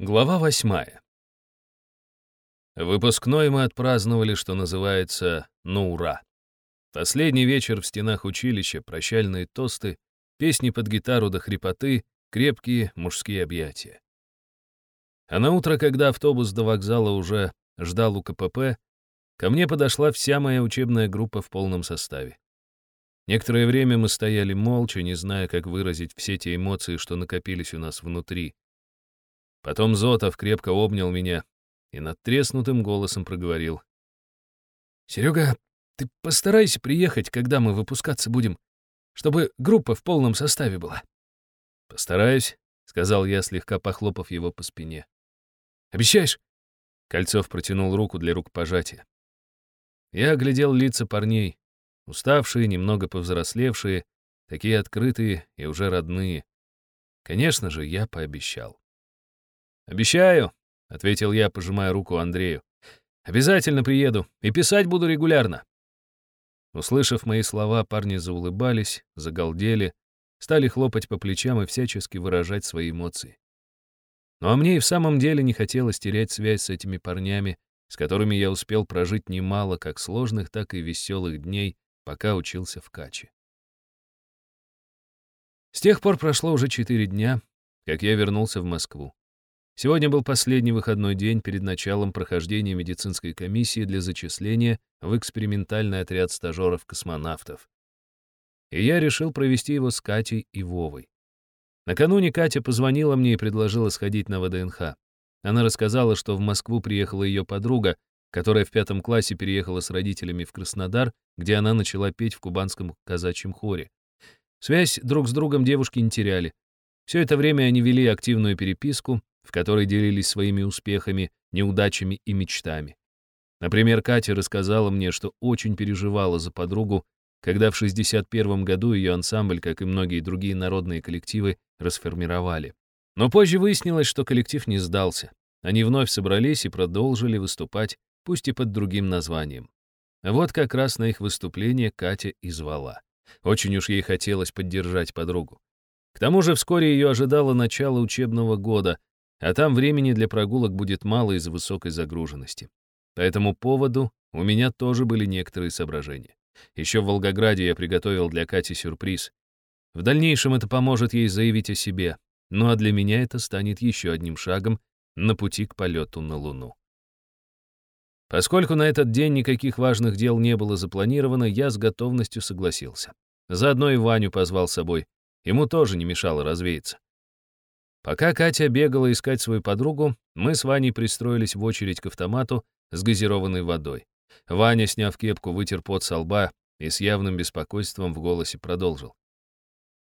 Глава восьмая. Выпускной мы отпраздновали, что называется, на ура. Последний вечер в стенах училища, прощальные тосты, песни под гитару до хрипоты, крепкие мужские объятия. А на утро, когда автобус до вокзала уже ждал у КПП, ко мне подошла вся моя учебная группа в полном составе. Некоторое время мы стояли молча, не зная, как выразить все те эмоции, что накопились у нас внутри. Потом Зотов крепко обнял меня и над треснутым голосом проговорил. «Серега, ты постарайся приехать, когда мы выпускаться будем, чтобы группа в полном составе была». «Постараюсь», — сказал я, слегка похлопав его по спине. «Обещаешь?» Кольцов протянул руку для рукопожатия. Я оглядел лица парней, уставшие, немного повзрослевшие, такие открытые и уже родные. Конечно же, я пообещал. «Обещаю», — ответил я, пожимая руку Андрею. «Обязательно приеду и писать буду регулярно». Услышав мои слова, парни заулыбались, загалдели, стали хлопать по плечам и всячески выражать свои эмоции. Ну а мне и в самом деле не хотелось терять связь с этими парнями, с которыми я успел прожить немало как сложных, так и веселых дней, пока учился в Каче. С тех пор прошло уже четыре дня, как я вернулся в Москву. Сегодня был последний выходной день перед началом прохождения медицинской комиссии для зачисления в экспериментальный отряд стажеров-космонавтов. И я решил провести его с Катей и Вовой. Накануне Катя позвонила мне и предложила сходить на ВДНХ. Она рассказала, что в Москву приехала ее подруга, которая в пятом классе переехала с родителями в Краснодар, где она начала петь в кубанском казачьем хоре. Связь друг с другом девушки не теряли. Все это время они вели активную переписку, в которой делились своими успехами, неудачами и мечтами. Например, Катя рассказала мне, что очень переживала за подругу, когда в 61 году ее ансамбль, как и многие другие народные коллективы, расформировали. Но позже выяснилось, что коллектив не сдался. Они вновь собрались и продолжили выступать, пусть и под другим названием. Вот как раз на их выступление Катя и звала. Очень уж ей хотелось поддержать подругу. К тому же вскоре ее ожидало начало учебного года, а там времени для прогулок будет мало из-за высокой загруженности. По этому поводу у меня тоже были некоторые соображения. Еще в Волгограде я приготовил для Кати сюрприз. В дальнейшем это поможет ей заявить о себе, ну а для меня это станет еще одним шагом на пути к полету на Луну. Поскольку на этот день никаких важных дел не было запланировано, я с готовностью согласился. Заодно и Ваню позвал с собой. Ему тоже не мешало развеяться. Пока Катя бегала искать свою подругу, мы с Ваней пристроились в очередь к автомату с газированной водой. Ваня, сняв кепку, вытер пот со лба и с явным беспокойством в голосе продолжил.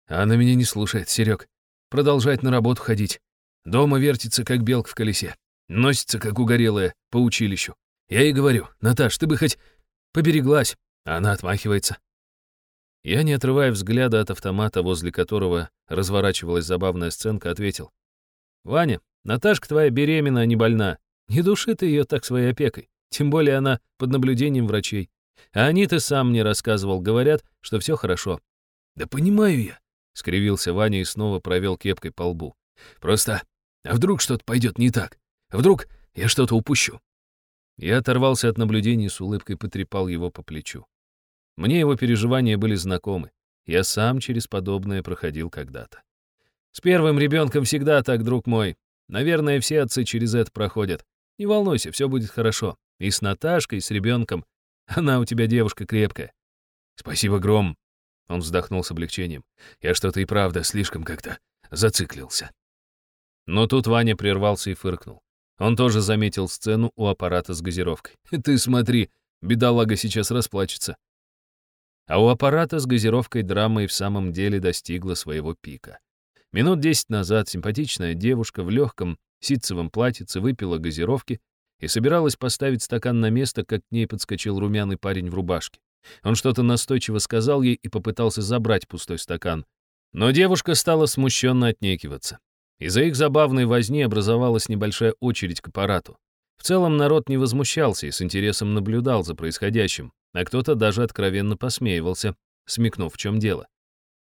«Она меня не слушает, Серег. Продолжает на работу ходить. Дома вертится, как белка в колесе. Носится, как угорелая, по училищу. Я ей говорю, Наташ, ты бы хоть побереглась. А она отмахивается. Я, не отрывая взгляда от автомата, возле которого разворачивалась забавная сценка, ответил. «Ваня, Наташка твоя беременна, а не больна. Не души ты ее так своей опекой. Тем более она под наблюдением врачей. А они, ты сам мне рассказывал, говорят, что все хорошо». «Да понимаю я», — скривился Ваня и снова провел кепкой по лбу. «Просто, а вдруг что-то пойдет не так? А вдруг я что-то упущу?» Я оторвался от наблюдений с улыбкой потрепал его по плечу. Мне его переживания были знакомы. Я сам через подобное проходил когда-то. С первым ребенком всегда так, друг мой. Наверное, все отцы через это проходят. Не волнуйся, все будет хорошо. И с Наташкой, и с ребенком. Она у тебя девушка крепкая. Спасибо, Гром. Он вздохнул с облегчением. Я что-то и правда слишком как-то зациклился. Но тут Ваня прервался и фыркнул. Он тоже заметил сцену у аппарата с газировкой. «Ты смотри, бедолага сейчас расплачется. А у аппарата с газировкой драма и в самом деле достигла своего пика. Минут десять назад симпатичная девушка в легком ситцевом платьице выпила газировки и собиралась поставить стакан на место, как к ней подскочил румяный парень в рубашке. Он что-то настойчиво сказал ей и попытался забрать пустой стакан. Но девушка стала смущенно отнекиваться. Из-за их забавной возни образовалась небольшая очередь к аппарату. В целом народ не возмущался и с интересом наблюдал за происходящим, а кто-то даже откровенно посмеивался, смекнув, в чем дело.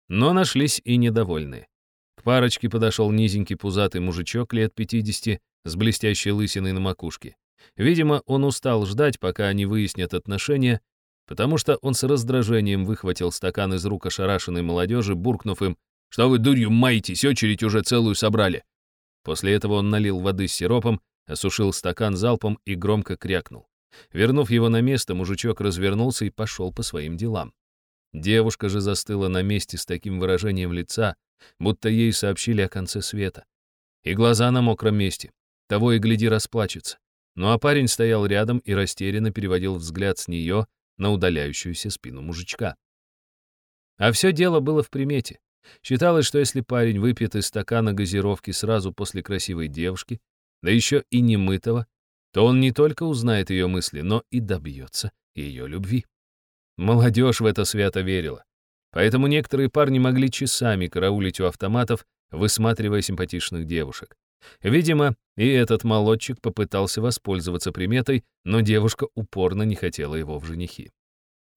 Но нашлись и недовольные. К парочке подошел низенький пузатый мужичок лет 50 с блестящей лысиной на макушке. Видимо, он устал ждать, пока они выяснят отношения, потому что он с раздражением выхватил стакан из рук ошарашенной молодежи, буркнув им, «Что вы дурью маетесь, очередь уже целую собрали!» После этого он налил воды с сиропом, осушил стакан залпом и громко крякнул. Вернув его на место, мужичок развернулся и пошел по своим делам. Девушка же застыла на месте с таким выражением лица, будто ей сообщили о конце света. И глаза на мокром месте. Того и гляди расплачется. Ну а парень стоял рядом и растерянно переводил взгляд с нее на удаляющуюся спину мужичка. А все дело было в примете. Считалось, что если парень выпьет из стакана газировки сразу после красивой девушки, да еще и немытого, то он не только узнает ее мысли, но и добьется ее любви. Молодежь в это свято верила. Поэтому некоторые парни могли часами караулить у автоматов, высматривая симпатичных девушек. Видимо, и этот молодчик попытался воспользоваться приметой, но девушка упорно не хотела его в женихи.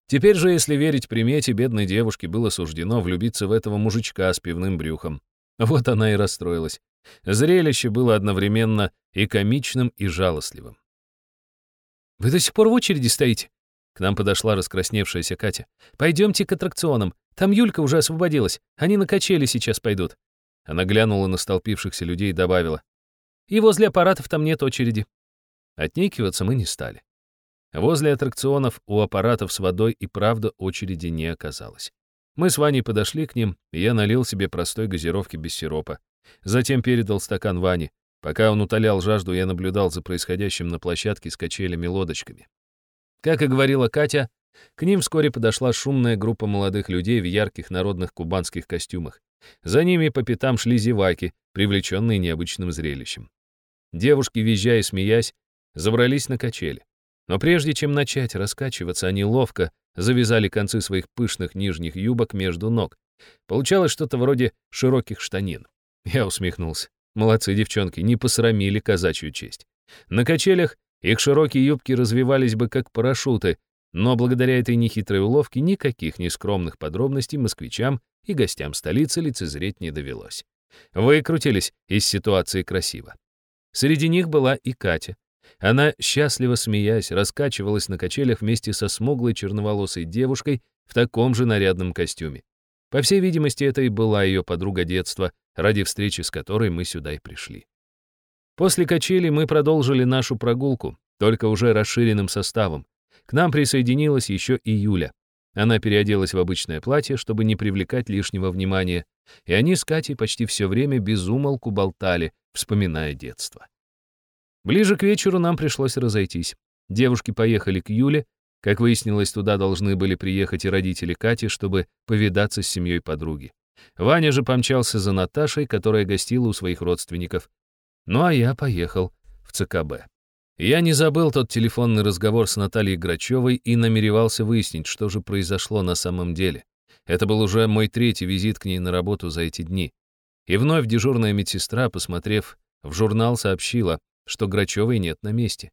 Теперь же, если верить примете, бедной девушке было суждено влюбиться в этого мужичка с пивным брюхом. Вот она и расстроилась. Зрелище было одновременно и комичным, и жалостливым. «Вы до сих пор в очереди стоите?» К нам подошла раскрасневшаяся Катя. «Пойдемте к аттракционам. Там Юлька уже освободилась. Они на качели сейчас пойдут». Она глянула на столпившихся людей и добавила. «И возле аппаратов там нет очереди». Отнекиваться мы не стали. Возле аттракционов у аппаратов с водой и правда очереди не оказалось. Мы с Ваней подошли к ним, и я налил себе простой газировки без сиропа. Затем передал стакан Ване. Пока он утолял жажду, я наблюдал за происходящим на площадке с качелями-лодочками. Как и говорила Катя, к ним вскоре подошла шумная группа молодых людей в ярких народных кубанских костюмах. За ними по пятам шли зеваки, привлеченные необычным зрелищем. Девушки, визжая и смеясь, забрались на качели. Но прежде чем начать раскачиваться, они ловко завязали концы своих пышных нижних юбок между ног. Получалось что-то вроде широких штанин. Я усмехнулся. Молодцы девчонки, не посрамили казачью честь. На качелях их широкие юбки развивались бы как парашюты, но благодаря этой нехитрой уловке никаких нескромных подробностей москвичам и гостям столицы лицезреть не довелось. Выкрутились из ситуации красиво. Среди них была и Катя. Она, счастливо смеясь, раскачивалась на качелях вместе со смуглой черноволосой девушкой в таком же нарядном костюме. По всей видимости, это и была ее подруга детства, ради встречи с которой мы сюда и пришли. После качели мы продолжили нашу прогулку, только уже расширенным составом. К нам присоединилась еще и Юля. Она переоделась в обычное платье, чтобы не привлекать лишнего внимания, и они с Катей почти все время без умолку болтали, вспоминая детство. Ближе к вечеру нам пришлось разойтись. Девушки поехали к Юле, как выяснилось, туда должны были приехать и родители Кати, чтобы повидаться с семьей подруги. Ваня же помчался за Наташей, которая гостила у своих родственников. Ну а я поехал в ЦКБ. Я не забыл тот телефонный разговор с Натальей Грачевой и намеревался выяснить, что же произошло на самом деле. Это был уже мой третий визит к ней на работу за эти дни. И вновь дежурная медсестра, посмотрев в журнал, сообщила, что Грачевой нет на месте.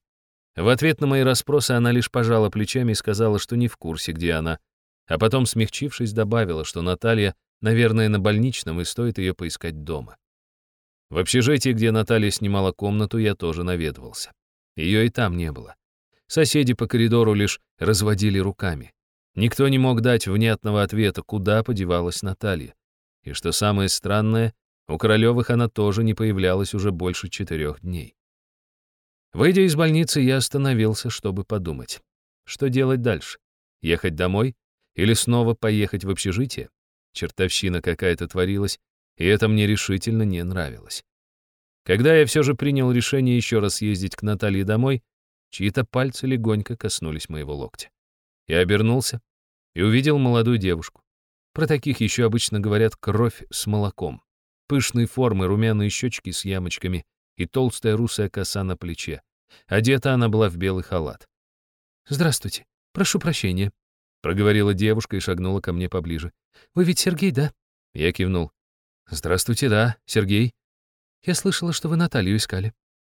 В ответ на мои расспросы она лишь пожала плечами и сказала, что не в курсе, где она. А потом, смягчившись, добавила, что Наталья, наверное, на больничном, и стоит ее поискать дома. В общежитии, где Наталья снимала комнату, я тоже наведывался. Ее и там не было. Соседи по коридору лишь разводили руками. Никто не мог дать внятного ответа, куда подевалась Наталья. И что самое странное, у Королевых она тоже не появлялась уже больше четырех дней. Выйдя из больницы, я остановился, чтобы подумать. Что делать дальше? Ехать домой? Или снова поехать в общежитие? Чертовщина какая-то творилась, и это мне решительно не нравилось. Когда я все же принял решение еще раз ездить к Наталье домой, чьи-то пальцы легонько коснулись моего локтя. Я обернулся и увидел молодую девушку. Про таких еще обычно говорят «кровь с молоком». Пышные формы, румяные щечки с ямочками — и толстая русая коса на плече. Одета она была в белый халат. «Здравствуйте. Прошу прощения», — проговорила девушка и шагнула ко мне поближе. «Вы ведь Сергей, да?» Я кивнул. «Здравствуйте, да, Сергей». «Я слышала, что вы Наталью искали».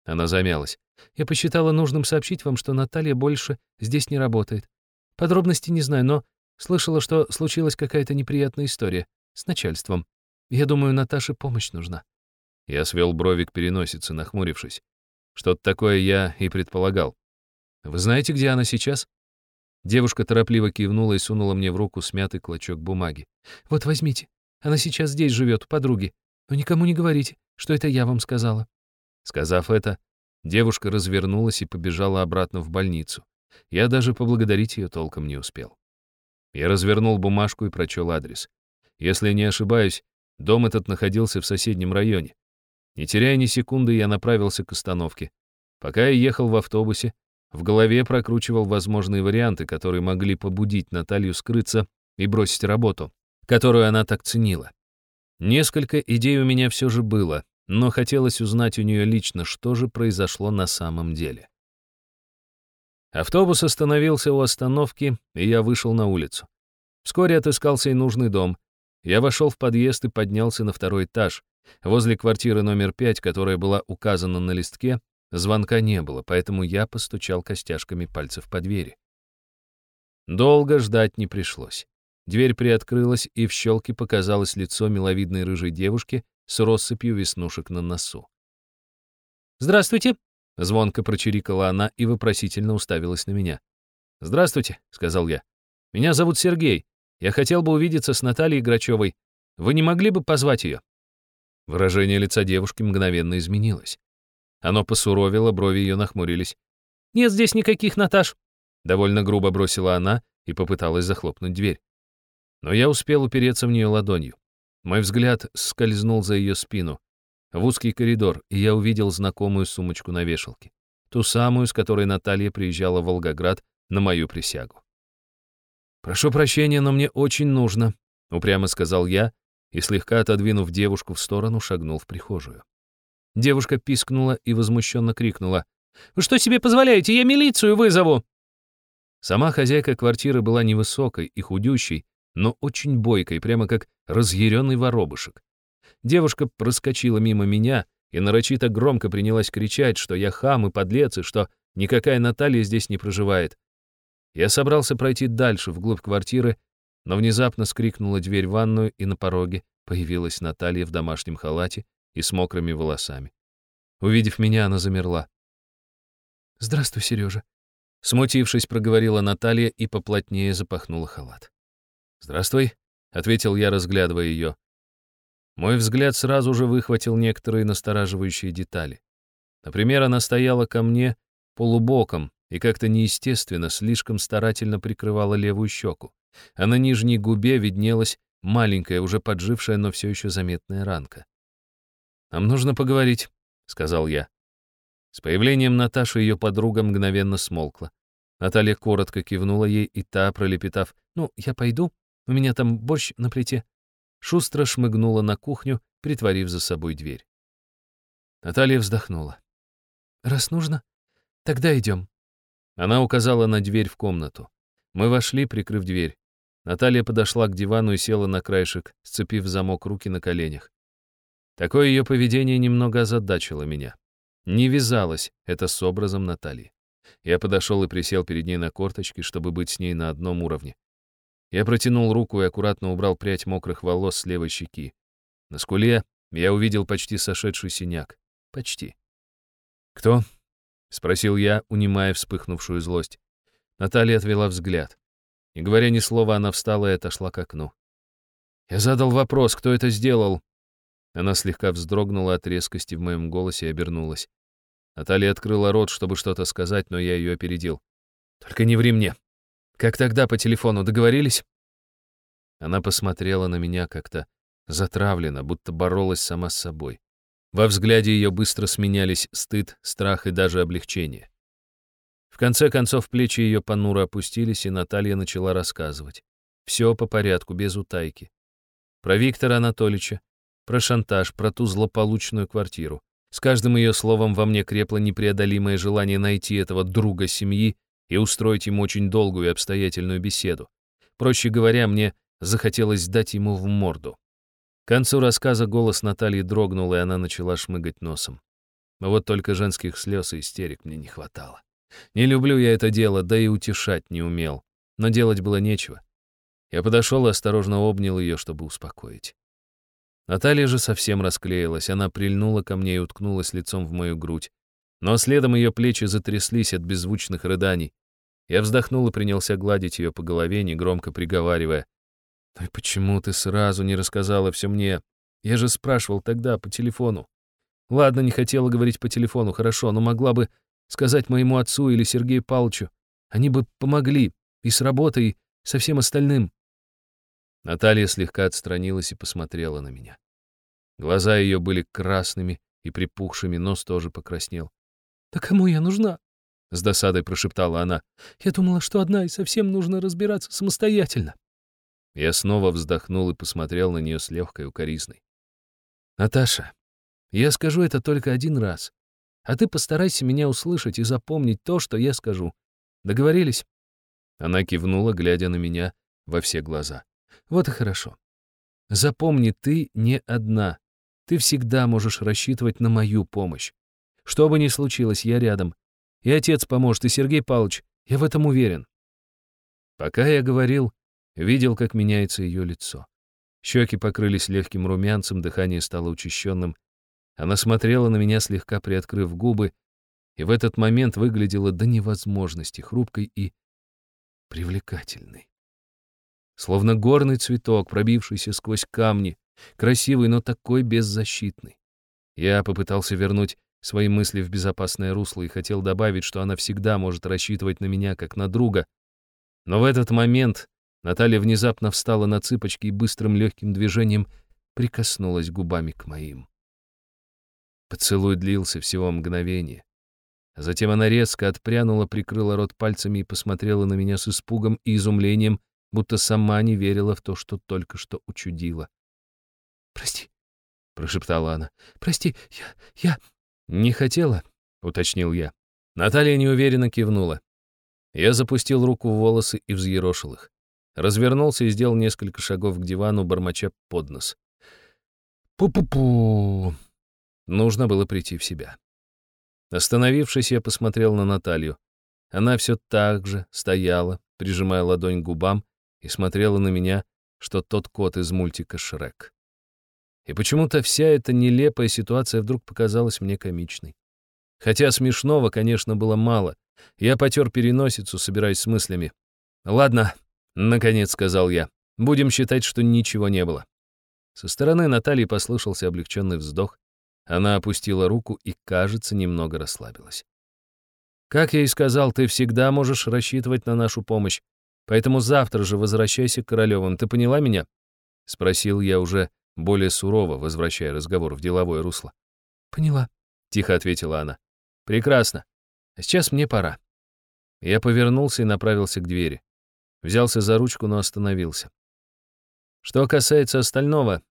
Она замялась. «Я посчитала нужным сообщить вам, что Наталья больше здесь не работает. Подробностей не знаю, но слышала, что случилась какая-то неприятная история с начальством. Я думаю, Наташе помощь нужна». Я свел брови к переносице, нахмурившись. Что-то такое я и предполагал. Вы знаете, где она сейчас? Девушка торопливо кивнула и сунула мне в руку смятый клочок бумаги. «Вот возьмите. Она сейчас здесь живет, подруги. Но никому не говорите, что это я вам сказала». Сказав это, девушка развернулась и побежала обратно в больницу. Я даже поблагодарить ее толком не успел. Я развернул бумажку и прочел адрес. Если не ошибаюсь, дом этот находился в соседнем районе. Не теряя ни секунды, я направился к остановке. Пока я ехал в автобусе, в голове прокручивал возможные варианты, которые могли побудить Наталью скрыться и бросить работу, которую она так ценила. Несколько идей у меня все же было, но хотелось узнать у нее лично, что же произошло на самом деле. Автобус остановился у остановки, и я вышел на улицу. Вскоре отыскался и нужный дом. Я вошел в подъезд и поднялся на второй этаж. Возле квартиры номер пять, которая была указана на листке, звонка не было, поэтому я постучал костяшками пальцев по двери. Долго ждать не пришлось. Дверь приоткрылась, и в щелке показалось лицо миловидной рыжей девушки с россыпью веснушек на носу. «Здравствуйте!» Звонко прочирикала она и вопросительно уставилась на меня. «Здравствуйте», — сказал я. «Меня зовут Сергей. Я хотел бы увидеться с Натальей Грачевой. Вы не могли бы позвать ее?» Выражение лица девушки мгновенно изменилось. Оно посуровило, брови ее нахмурились. «Нет здесь никаких Наташ!» Довольно грубо бросила она и попыталась захлопнуть дверь. Но я успел упереться в нее ладонью. Мой взгляд скользнул за ее спину в узкий коридор, и я увидел знакомую сумочку на вешалке. Ту самую, с которой Наталья приезжала в Волгоград на мою присягу. «Прошу прощения, но мне очень нужно», — упрямо сказал я, и, слегка отодвинув девушку в сторону, шагнул в прихожую. Девушка пискнула и возмущенно крикнула. «Вы что себе позволяете? Я милицию вызову!» Сама хозяйка квартиры была невысокой и худющей, но очень бойкой, прямо как разъяренный воробышек. Девушка проскочила мимо меня и нарочито громко принялась кричать, что я хам и подлец, и что никакая Наталья здесь не проживает. Я собрался пройти дальше, вглубь квартиры, но внезапно скрикнула дверь в ванную, и на пороге появилась Наталья в домашнем халате и с мокрыми волосами. Увидев меня, она замерла. «Здравствуй, Сережа», — смутившись, проговорила Наталья и поплотнее запахнула халат. «Здравствуй», — ответил я, разглядывая ее. Мой взгляд сразу же выхватил некоторые настораживающие детали. Например, она стояла ко мне полубоком и как-то неестественно, слишком старательно прикрывала левую щеку, а на нижней губе виднелась маленькая, уже поджившая, но все еще заметная ранка. «Нам нужно поговорить», — сказал я. С появлением Наташи ее подруга мгновенно смолкла. Наталья коротко кивнула ей, и та, пролепетав, «Ну, я пойду, у меня там борщ на плите», шустро шмыгнула на кухню, притворив за собой дверь. Наталья вздохнула. «Раз нужно, тогда идем». Она указала на дверь в комнату. Мы вошли, прикрыв дверь. Наталья подошла к дивану и села на краешек, сцепив замок руки на коленях. Такое ее поведение немного озадачило меня. Не вязалось это с образом Натальи. Я подошел и присел перед ней на корточки, чтобы быть с ней на одном уровне. Я протянул руку и аккуратно убрал прядь мокрых волос с левой щеки. На скуле я увидел почти сошедший синяк. Почти. «Кто?» — спросил я, унимая вспыхнувшую злость. Наталья отвела взгляд. Не говоря ни слова, она встала и отошла к окну. Я задал вопрос, кто это сделал. Она слегка вздрогнула от резкости в моем голосе и обернулась. Наталья открыла рот, чтобы что-то сказать, но я ее опередил. «Только не ври мне», как тогда по телефону договорились?» Она посмотрела на меня как-то затравленно, будто боролась сама с собой. Во взгляде ее быстро сменялись стыд, страх и даже облегчение. В конце концов плечи ее понуро опустились, и Наталья начала рассказывать. Все по порядку, без утайки. Про Виктора Анатольевича, про шантаж, про ту злополучную квартиру. С каждым ее словом во мне крепло непреодолимое желание найти этого друга семьи и устроить ему очень долгую и обстоятельную беседу. Проще говоря, мне захотелось дать ему в морду. К концу рассказа голос Натальи дрогнул, и она начала шмыгать носом. Вот только женских слез и истерик мне не хватало. Не люблю я это дело, да и утешать не умел. Но делать было нечего. Я подошел и осторожно обнял ее, чтобы успокоить. Наталья же совсем расклеилась, она прильнула ко мне и уткнулась лицом в мою грудь. Но следом ее плечи затряслись от беззвучных рыданий. Я вздохнул и принялся гладить ее по голове, негромко приговаривая. «Ну почему ты сразу не рассказала все мне? Я же спрашивал тогда по телефону. Ладно, не хотела говорить по телефону, хорошо, но могла бы сказать моему отцу или Сергею Павловичу. Они бы помогли и с работой, и со всем остальным». Наталья слегка отстранилась и посмотрела на меня. Глаза ее были красными и припухшими, нос тоже покраснел. «Да кому я нужна?» — с досадой прошептала она. «Я думала, что одна и совсем нужно разбираться самостоятельно». Я снова вздохнул и посмотрел на нее с легкой укоризной. «Наташа, я скажу это только один раз, а ты постарайся меня услышать и запомнить то, что я скажу. Договорились?» Она кивнула, глядя на меня во все глаза. «Вот и хорошо. Запомни, ты не одна. Ты всегда можешь рассчитывать на мою помощь. Что бы ни случилось, я рядом. И отец поможет, и Сергей Павлович. Я в этом уверен». Пока я говорил, видел, как меняется ее лицо. Щеки покрылись легким румянцем, дыхание стало учащенным. Она смотрела на меня, слегка приоткрыв губы, и в этот момент выглядела до невозможности хрупкой и привлекательной. Словно горный цветок, пробившийся сквозь камни, красивый, но такой беззащитный. Я попытался вернуть свои мысли в безопасное русло и хотел добавить, что она всегда может рассчитывать на меня, как на друга. Но в этот момент Наталья внезапно встала на цыпочки и быстрым легким движением прикоснулась губами к моим. Поцелуй длился всего мгновение. А затем она резко отпрянула, прикрыла рот пальцами и посмотрела на меня с испугом и изумлением, будто сама не верила в то, что только что учудила. «Прости», — прошептала она. «Прости, я... я...» «Не хотела?» — уточнил я. Наталья неуверенно кивнула. Я запустил руку в волосы и взъерошил их. Развернулся и сделал несколько шагов к дивану, бормоча под нос. «Пу-пу-пу!» Нужно было прийти в себя. Остановившись, я посмотрел на Наталью. Она все так же стояла, прижимая ладонь к губам, и смотрела на меня, что тот кот из мультика «Шрек». И почему-то вся эта нелепая ситуация вдруг показалась мне комичной. Хотя смешного, конечно, было мало. Я потер переносицу, собираясь с мыслями. «Ладно», — наконец сказал я, — «будем считать, что ничего не было». Со стороны Натальи послышался облегченный вздох. Она опустила руку и, кажется, немного расслабилась. «Как я и сказал, ты всегда можешь рассчитывать на нашу помощь, поэтому завтра же возвращайся к Королевым. Ты поняла меня?» — спросил я уже более сурово, возвращая разговор в деловое русло. «Поняла», — тихо ответила она. «Прекрасно. А сейчас мне пора». Я повернулся и направился к двери. Взялся за ручку, но остановился. «Что касается остального,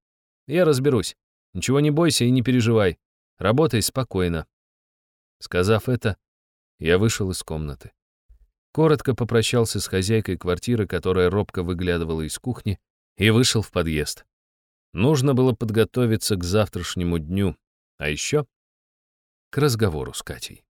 я разберусь. Ничего не бойся и не переживай. Работай спокойно». Сказав это, я вышел из комнаты. Коротко попрощался с хозяйкой квартиры, которая робко выглядывала из кухни, и вышел в подъезд. Нужно было подготовиться к завтрашнему дню, а еще к разговору с Катей.